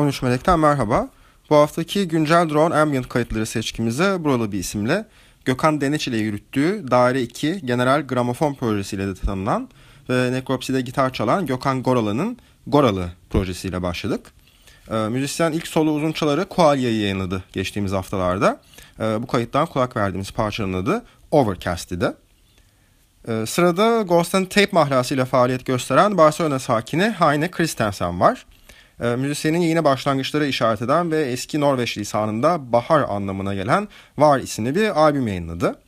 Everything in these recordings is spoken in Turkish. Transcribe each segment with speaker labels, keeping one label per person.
Speaker 1: 13 Melek'ten merhaba. Bu haftaki güncel drone ambient kayıtları seçkimize buralı bir isimle Gökhan Deneç ile yürüttüğü Daire 2 General Gramofon projesiyle de tanınan ve Necropsy'de gitar çalan Gökhan Goralı'nın Goralı projesiyle başladık. E, müzisyen ilk solo uzunçaları Koalya'yı yayınladı geçtiğimiz haftalarda. E, bu kayıttan kulak verdiğimiz parçanın adı Overcast idi. E, sırada Ghost and Tape mahlasıyla faaliyet gösteren Barcelona sakini Heine Christensen var. E, müzisyenin yine başlangıçlara işaret eden ve eski Norveç lisanında bahar anlamına gelen Var isimli bir albüm yayınladı.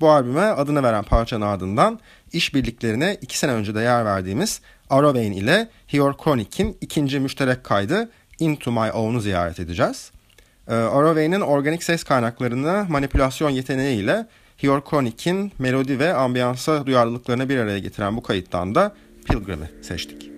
Speaker 1: Bu albüme adını veren parçanın ardından işbirliklerine iki sene önce de yer verdiğimiz Arovein ile Hior Chronic'in ikinci müşterek kaydı Into My Own'u ziyaret edeceğiz. E, organik ses kaynaklarını manipülasyon yeteneğiyle Hior Chronic'in melodi ve ambiyansa duyarlılıklarını bir araya getiren bu kayıttan da Pilgrim'i seçtik.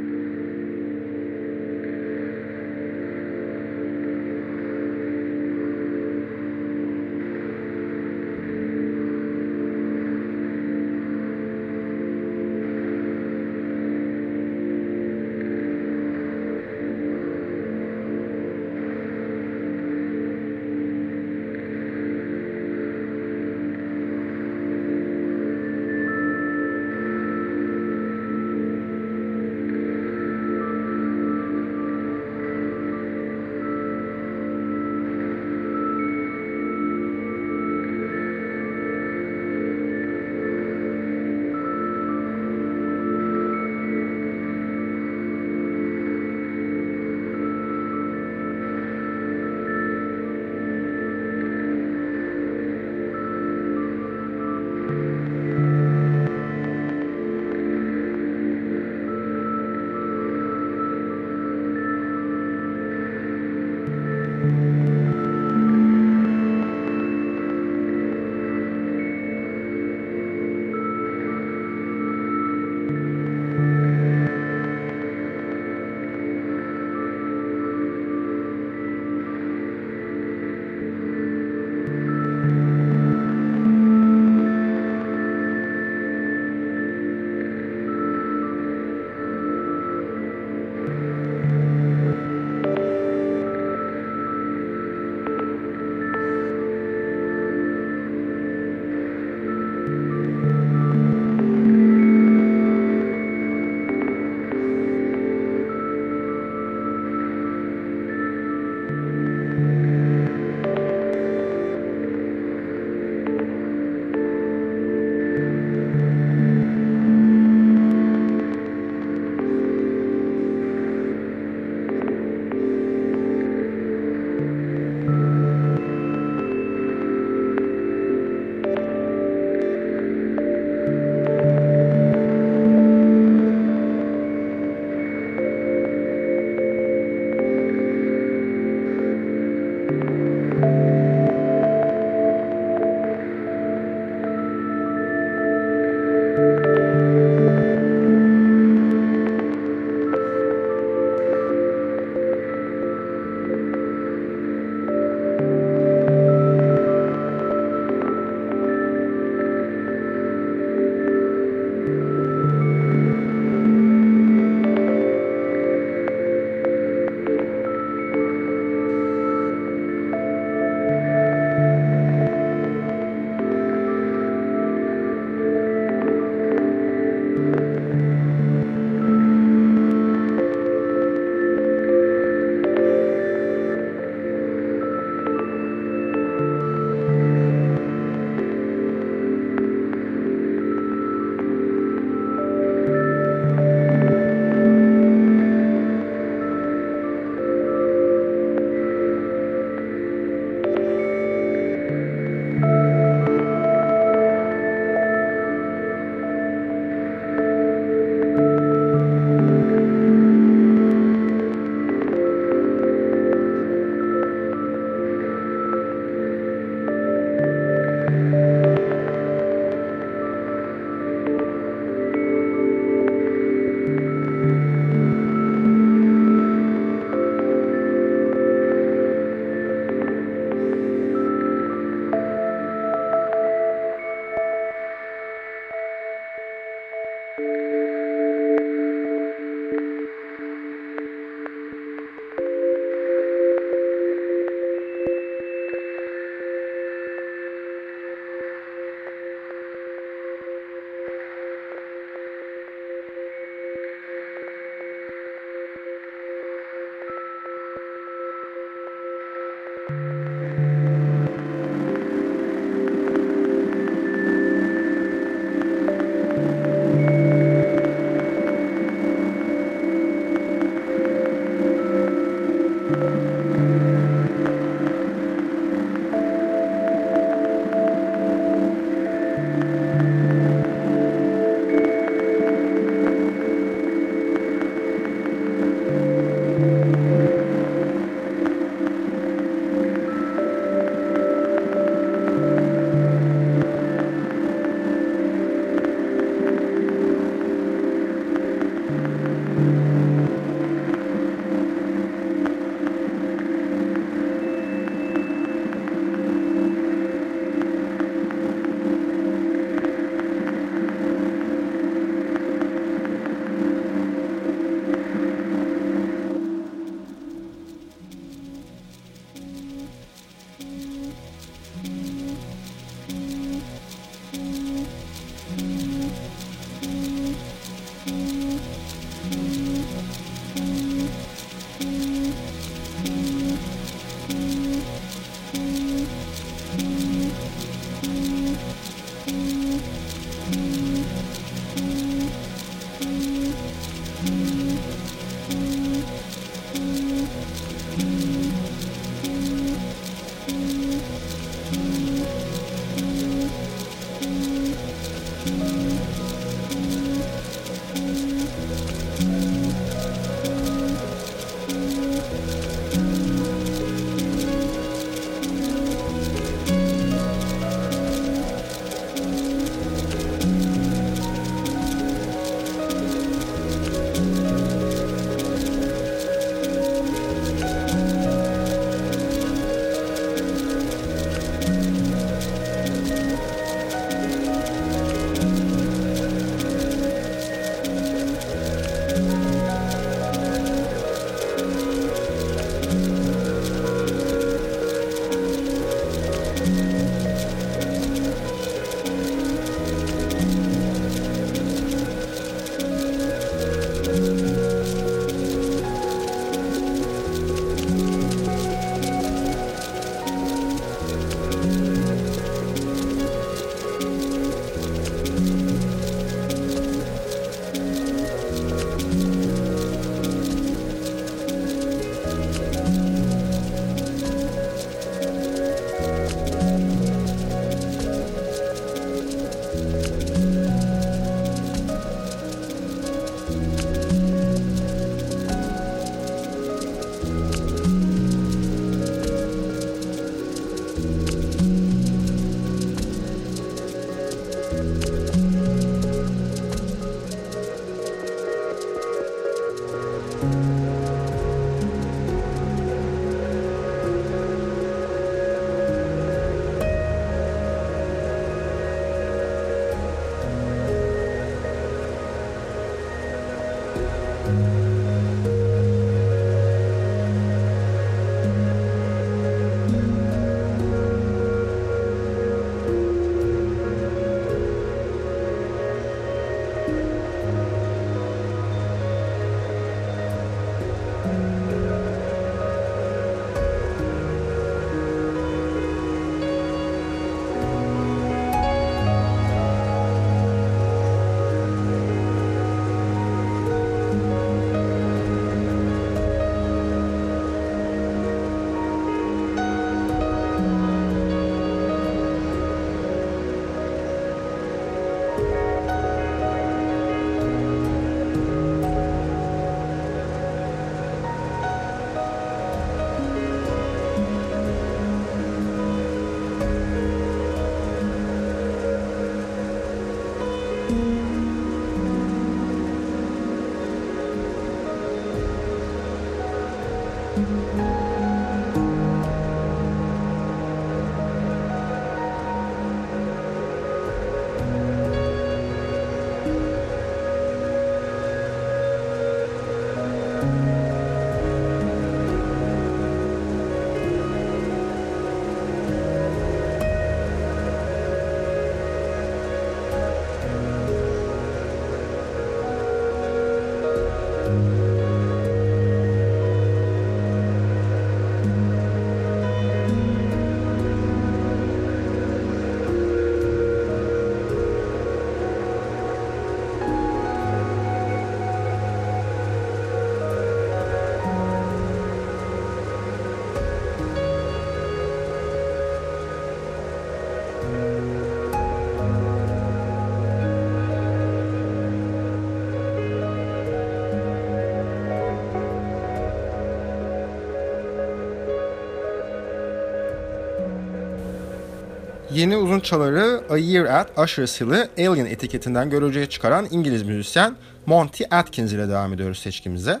Speaker 1: Yeni uzun çaları A Year at Usher's Hill'ı Alien etiketinden görücüye çıkaran İngiliz müzisyen Monty Atkins ile devam ediyoruz seçkimize.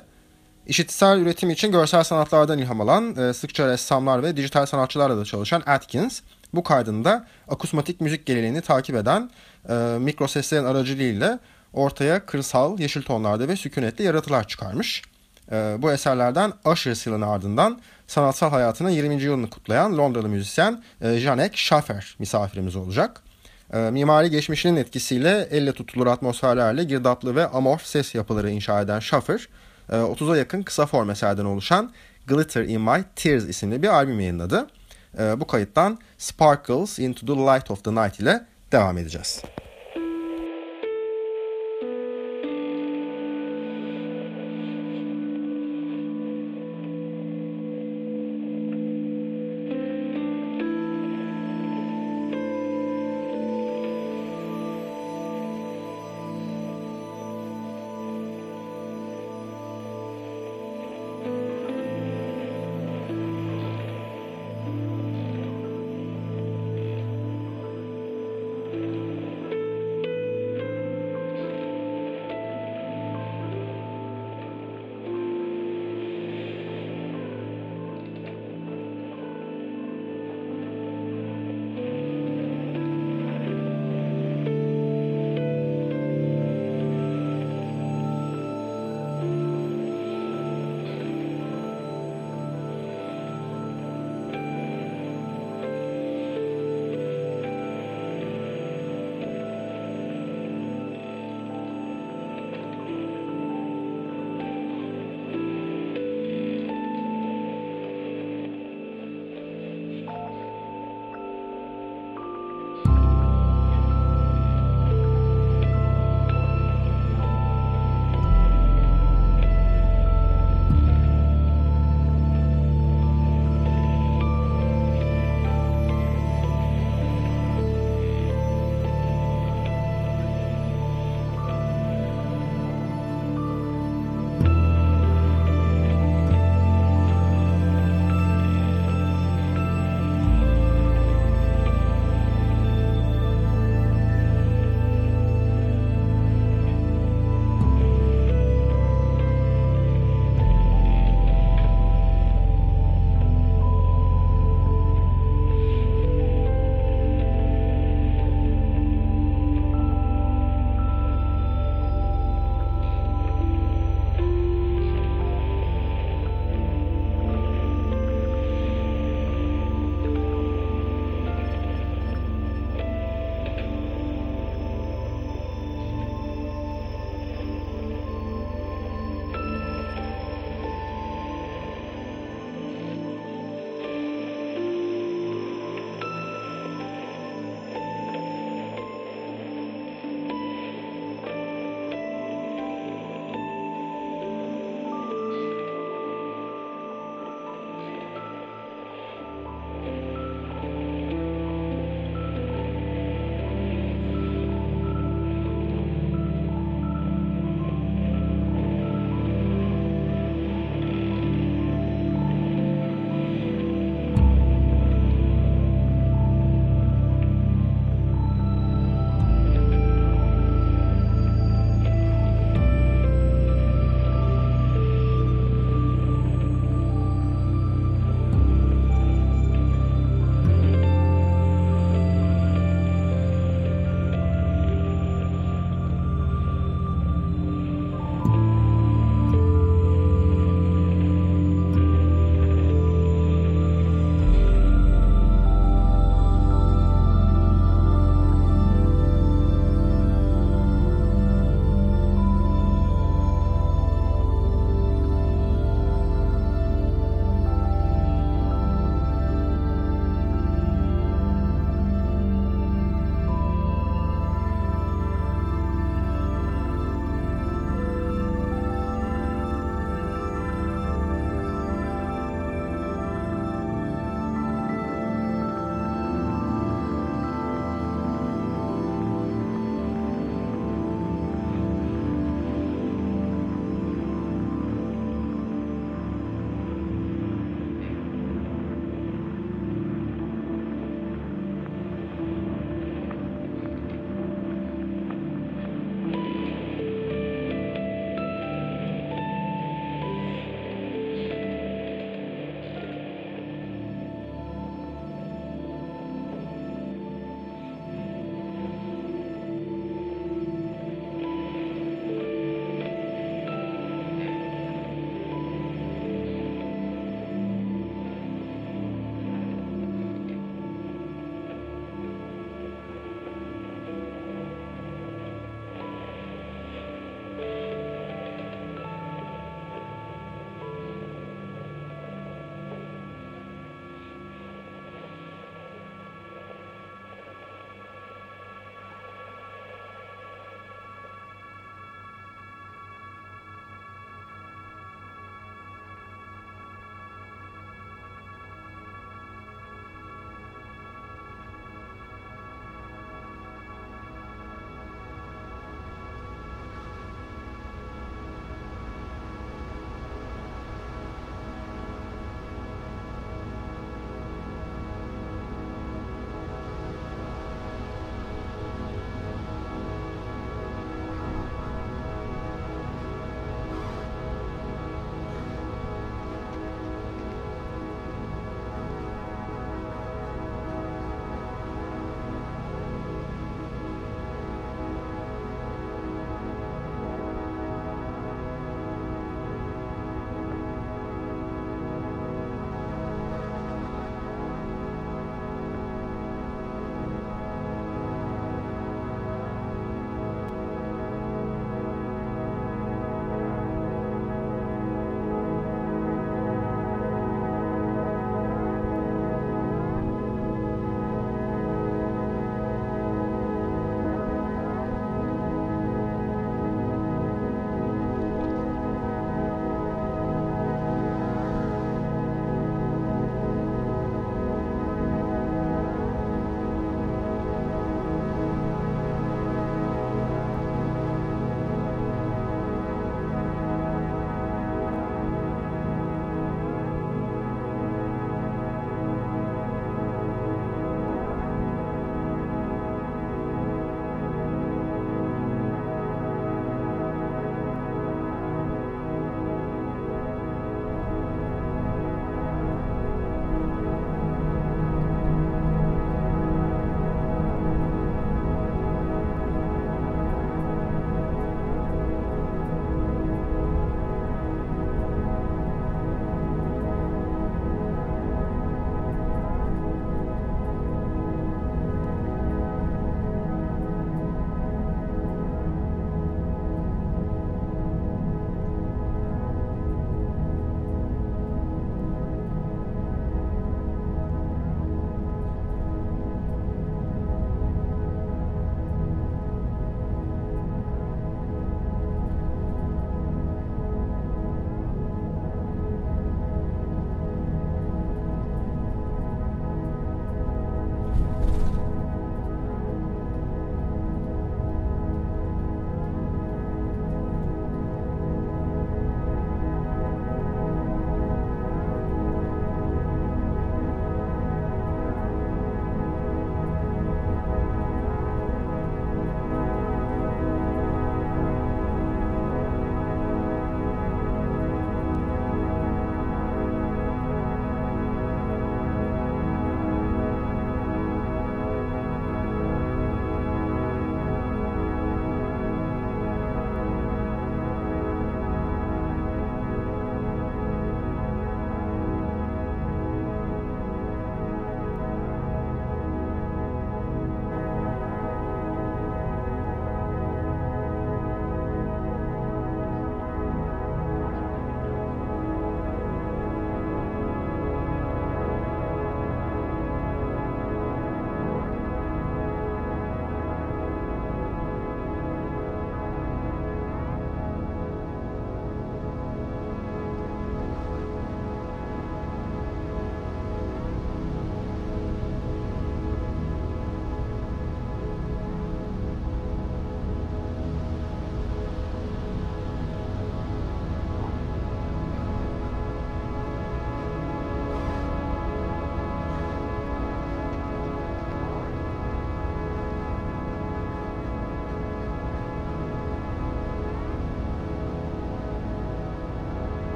Speaker 1: İşitsel üretim için görsel sanatlardan ilham alan, e, sıkça ressamlar ve dijital sanatçılarla da çalışan Atkins, bu kaydında akusmatik müzik geleneğini takip eden e, mikro seslerin aracılığıyla ortaya kırsal, yeşil tonlarda ve sükunetli yaratılar çıkarmış. E, bu eserlerden Usher yılın ardından sanatsal hayatının 20. yılını kutlayan Londralı müzisyen e, Janek Schaffer misafirimiz olacak. E, mimari geçmişinin etkisiyle elle tutulur atmosferlerle girdaplı ve amorf ses yapıları inşa eden Schaffer, 30'a yakın kısa form eserden oluşan Glitter in My Tears isimli bir albüm yayınladı. Bu kayıttan Sparkles into the Light of the Night ile devam edeceğiz.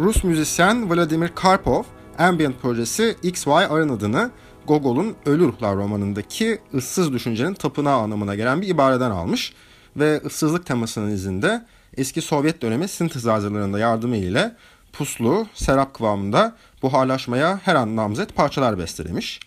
Speaker 1: Rus müzisyen Vladimir Karpov, ambient projesi XY adını Gogol'un Ölü Ruhlar romanındaki ıssız düşüncenin tapınağı anlamına gelen bir ibareden almış ve ıssızlık temasının izinde eski Sovyet dönemi sintezazerlarında yardımı ile puslu, serap kıvamında buharlaşmaya her an namzet parçalar bestelemiş.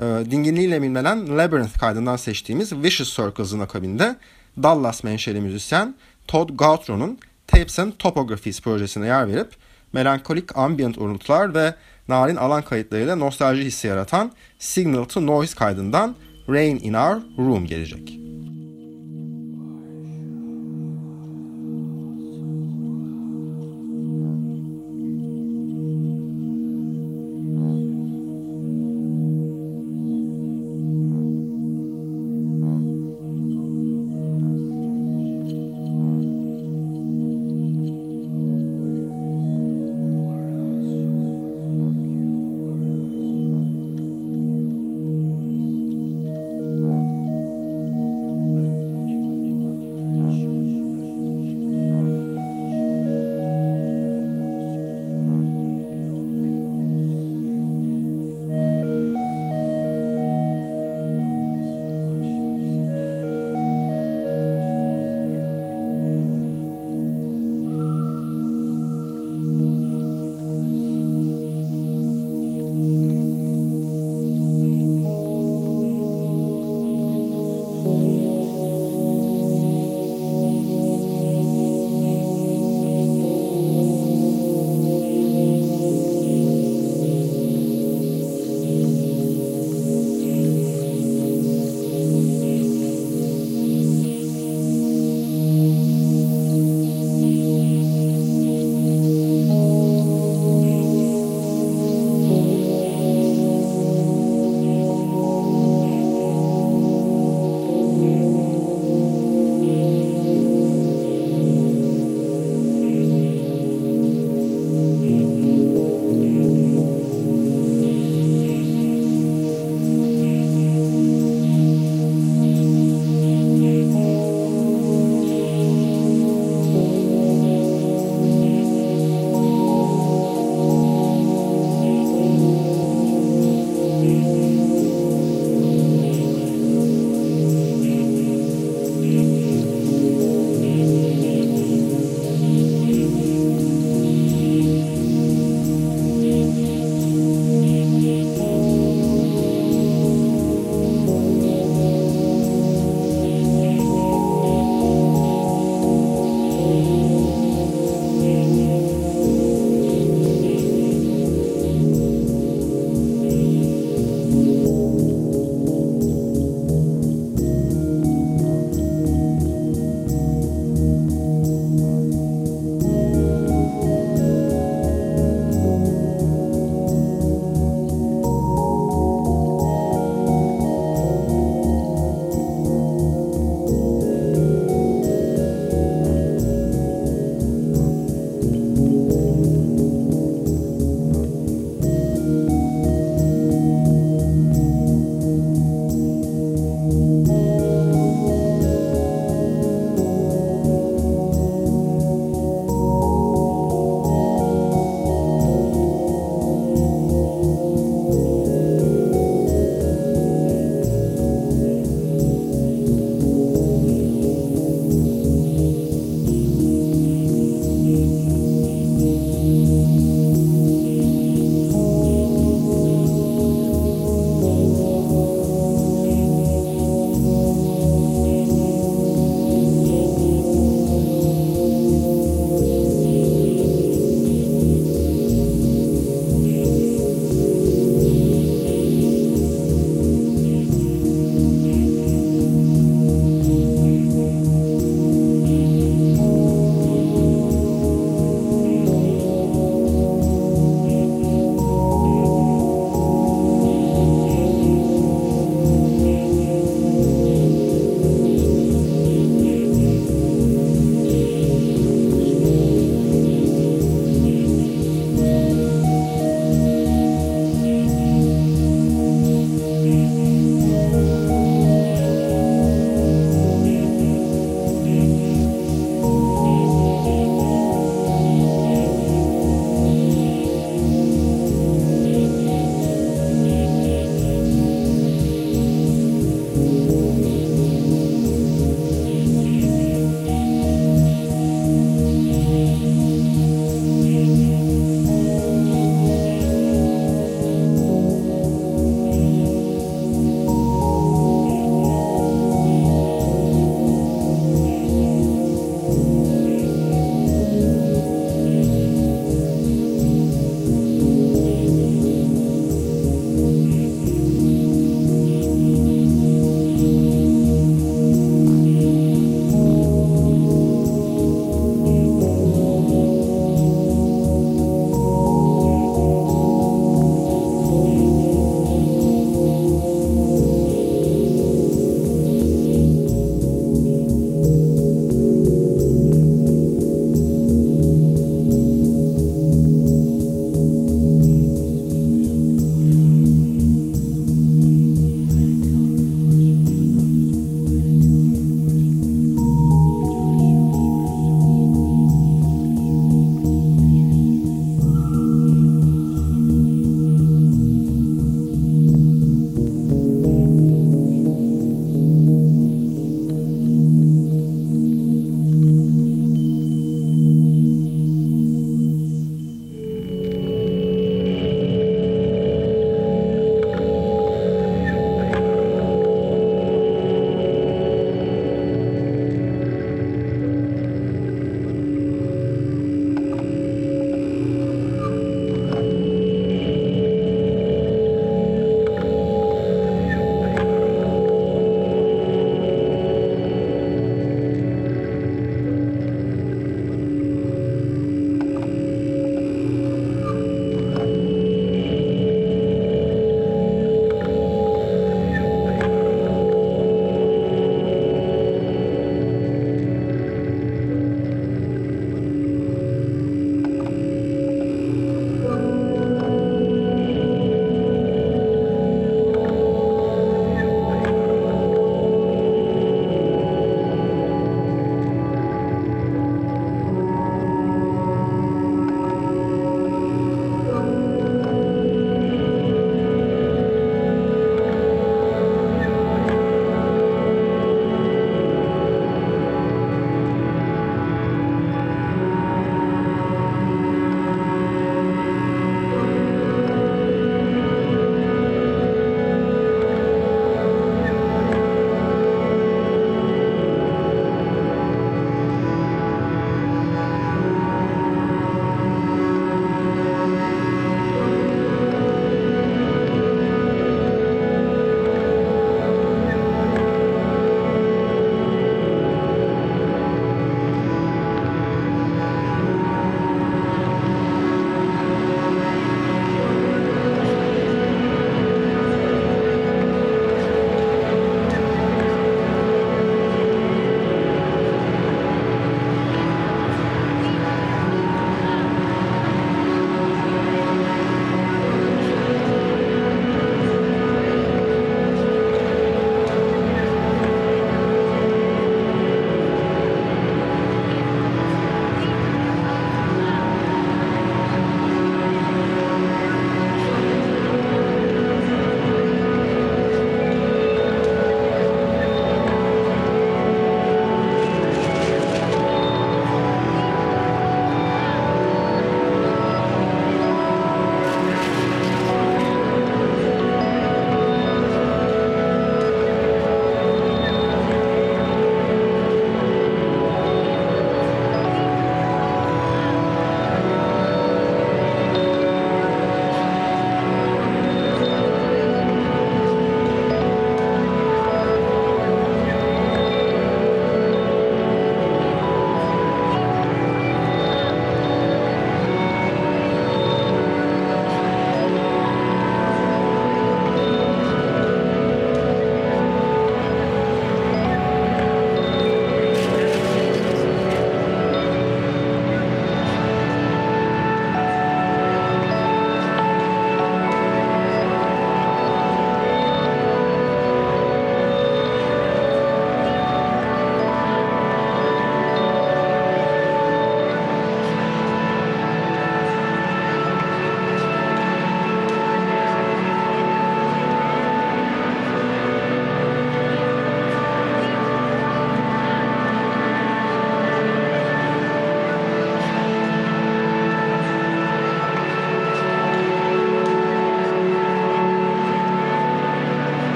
Speaker 1: E, dinginliğiyle bilinen Labyrinth kaydından seçtiğimiz Vicious Circles'ın akabinde Dallas menşeli müzisyen Todd Gautron'un Tapes and Topographies projesine yer verip melankolik ambient uruntular ve narin alan kayıtlarıyla nostalji hissi yaratan Signal to Noise kaydından Rain in Our Room gelecek.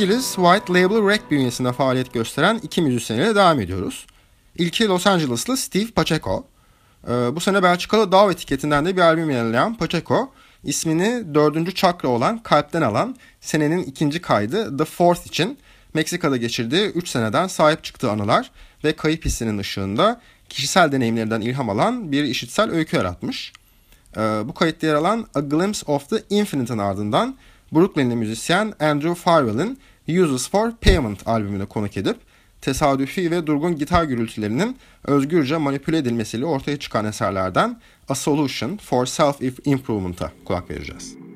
Speaker 1: İngiliz White Label Rec bünyesinde faaliyet gösteren iki müzisyenle devam ediyoruz. İlki Los Angeles'lı Steve Pacheco. Ee, bu sene Belçikalı Dow etiketinden de bir albüm yayınlayan Pacheco, ismini dördüncü çakra olan kalpten alan senenin ikinci kaydı The Fourth için Meksika'da geçirdiği 3 seneden sahip çıktığı anılar ve kayıp hissinin ışığında kişisel deneyimlerinden ilham alan bir işitsel öykü yaratmış. Ee, bu kayıtta yer alan A Glimpse of the Infinite'ın ardından Brooklynli müzisyen Andrew Farwell'in Uses for Payment albümüne konuk edip tesadüfi ve durgun gitar gürültülerinin özgürce manipüle edilmesiyle ortaya çıkan eserlerden A Solution for Self-Improvement'a kulak vereceğiz.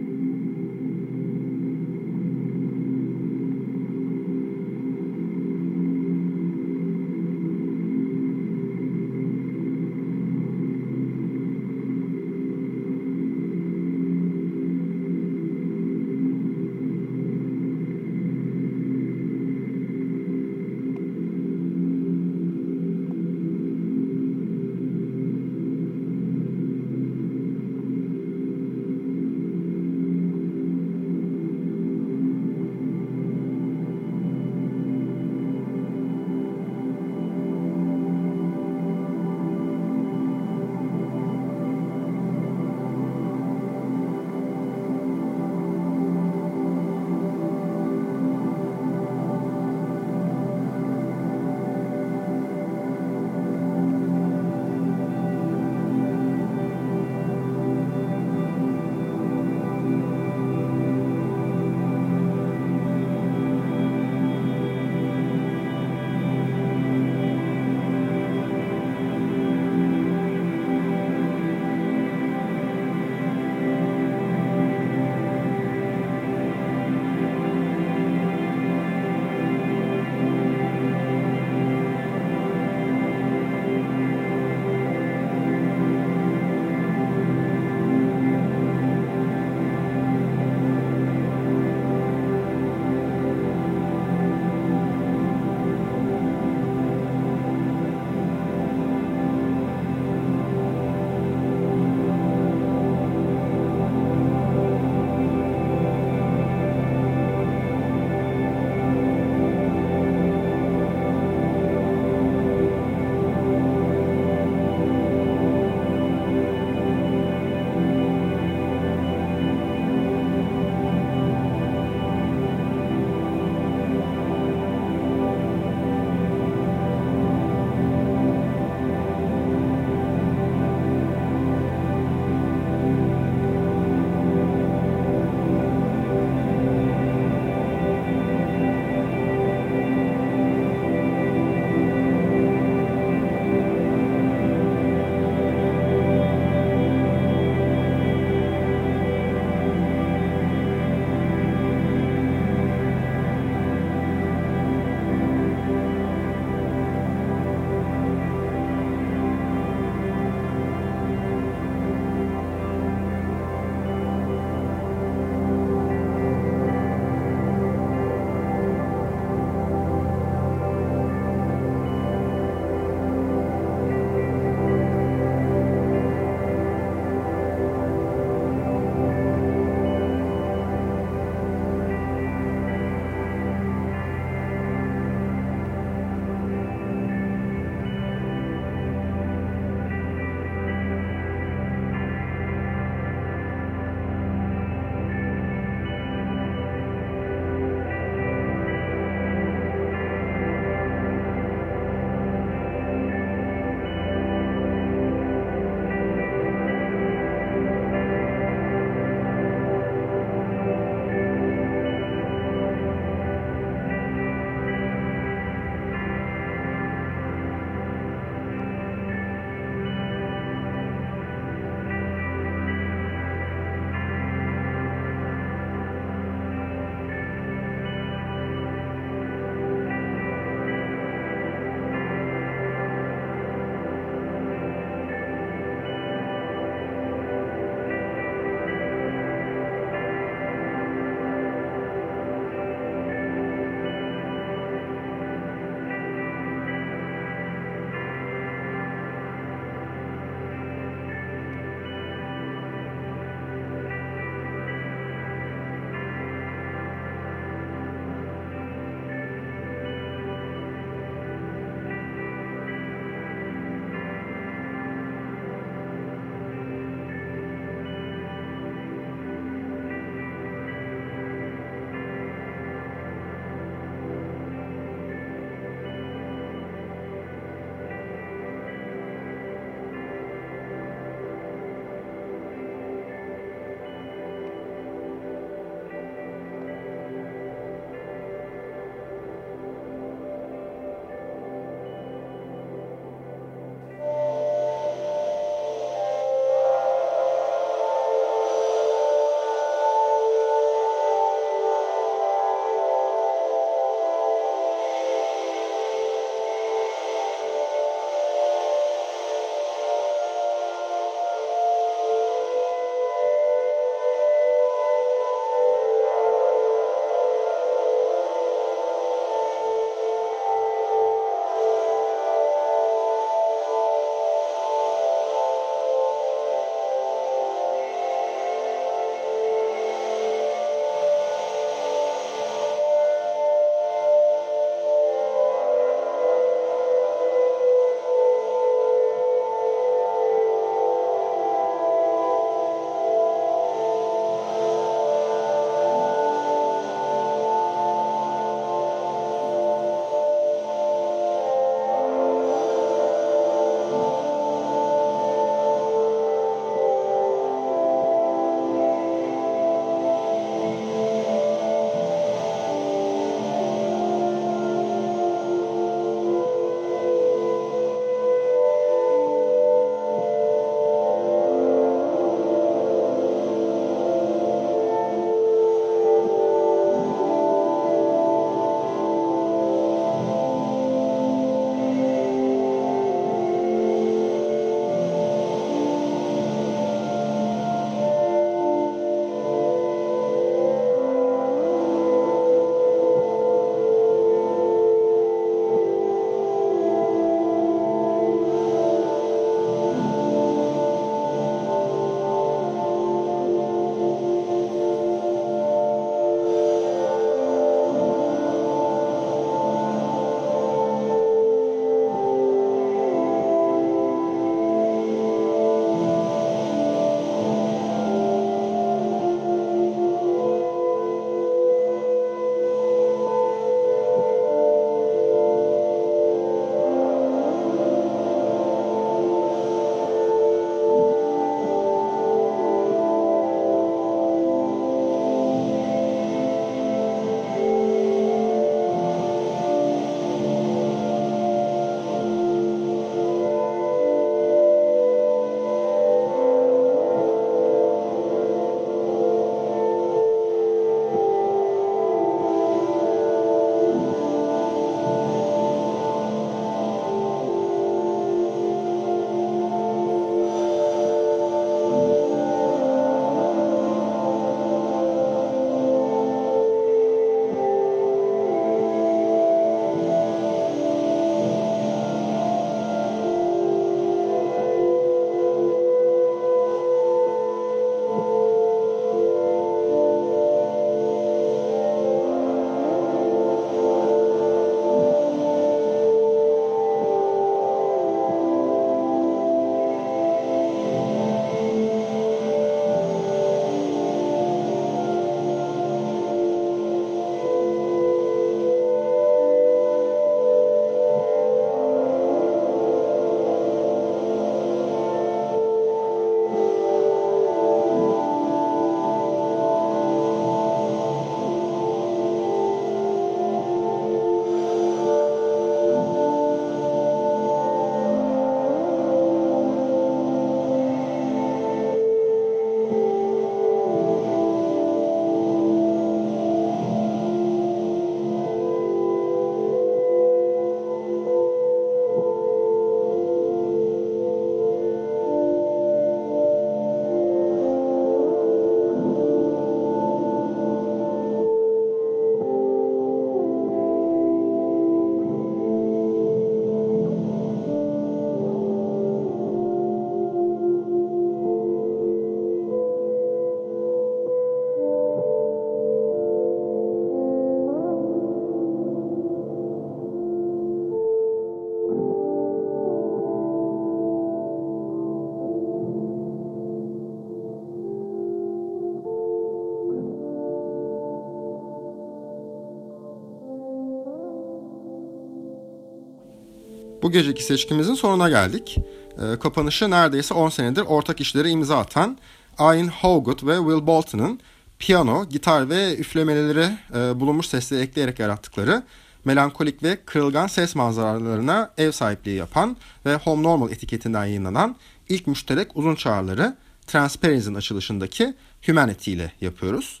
Speaker 1: Bu geceki seçkimizin sonuna geldik. E, kapanışı neredeyse 10 senedir ortak işleri imza atan Ian Howgood ve Will Bolton'ın piyano, gitar ve üflemeleri e, bulunmuş sesleri ekleyerek yarattıkları melankolik ve kırılgan ses manzaralarına ev sahipliği yapan ve Home Normal etiketinden yayınlanan ilk müşterek uzun çağrıları Transparency'nin açılışındaki Humanity ile yapıyoruz.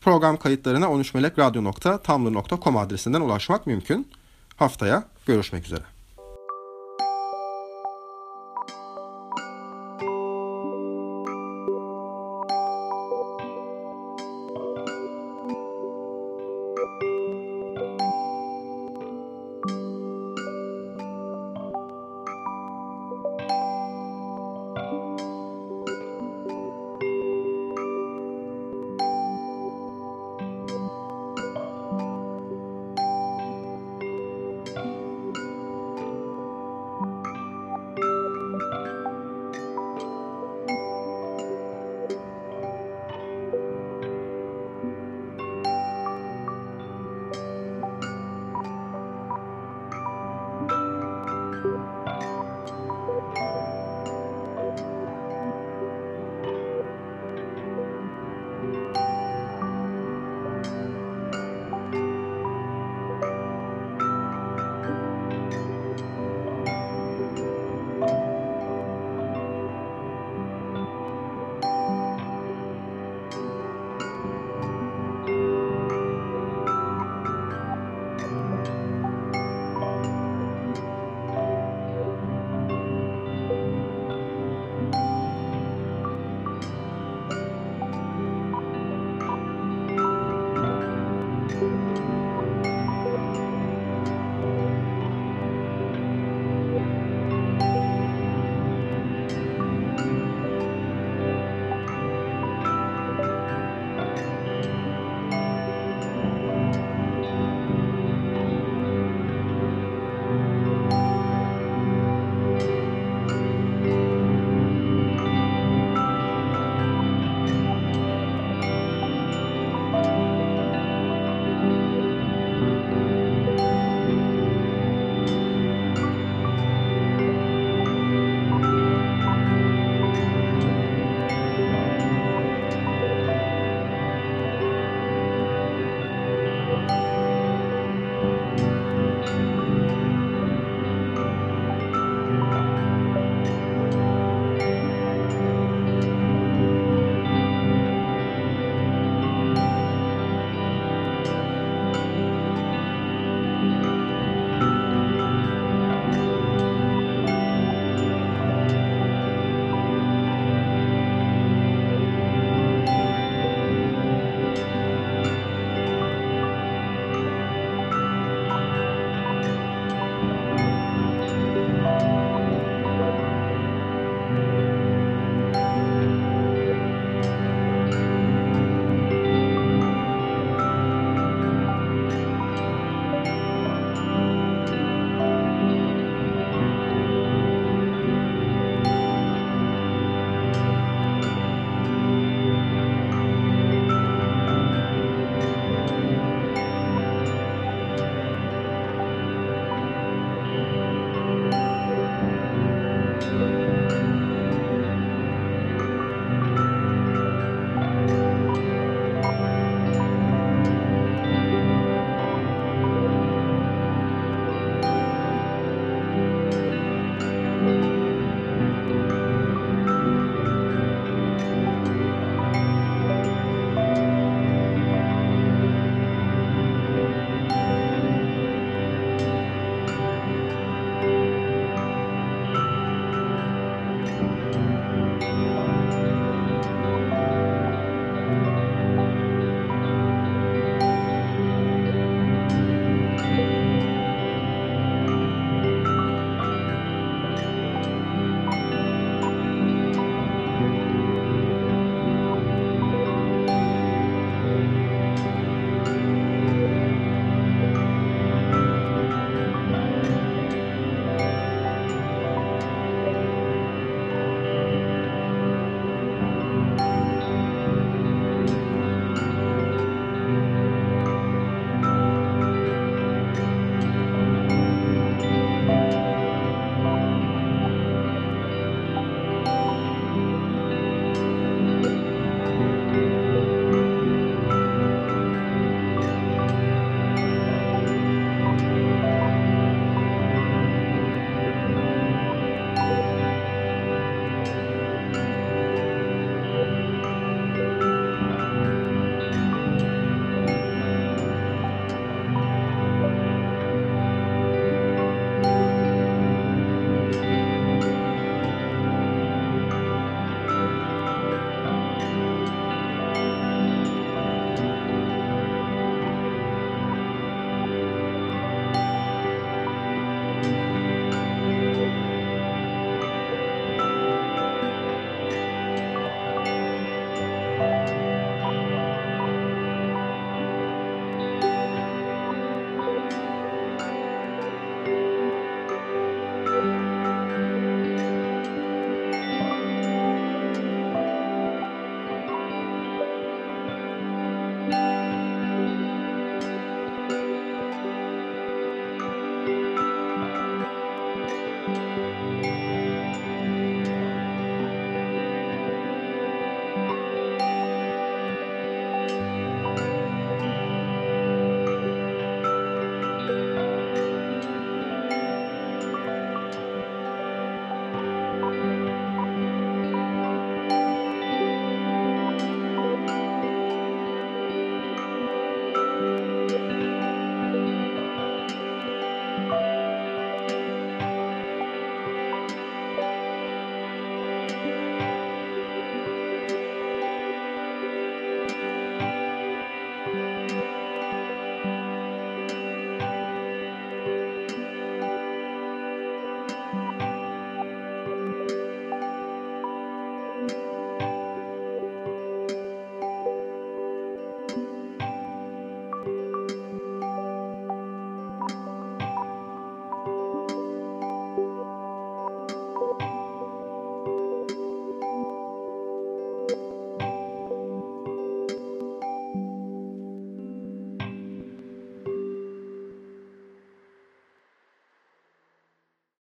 Speaker 1: Program kayıtlarına 13melekradyo.tumblr.com adresinden ulaşmak mümkün. Haftaya görüşmek üzere.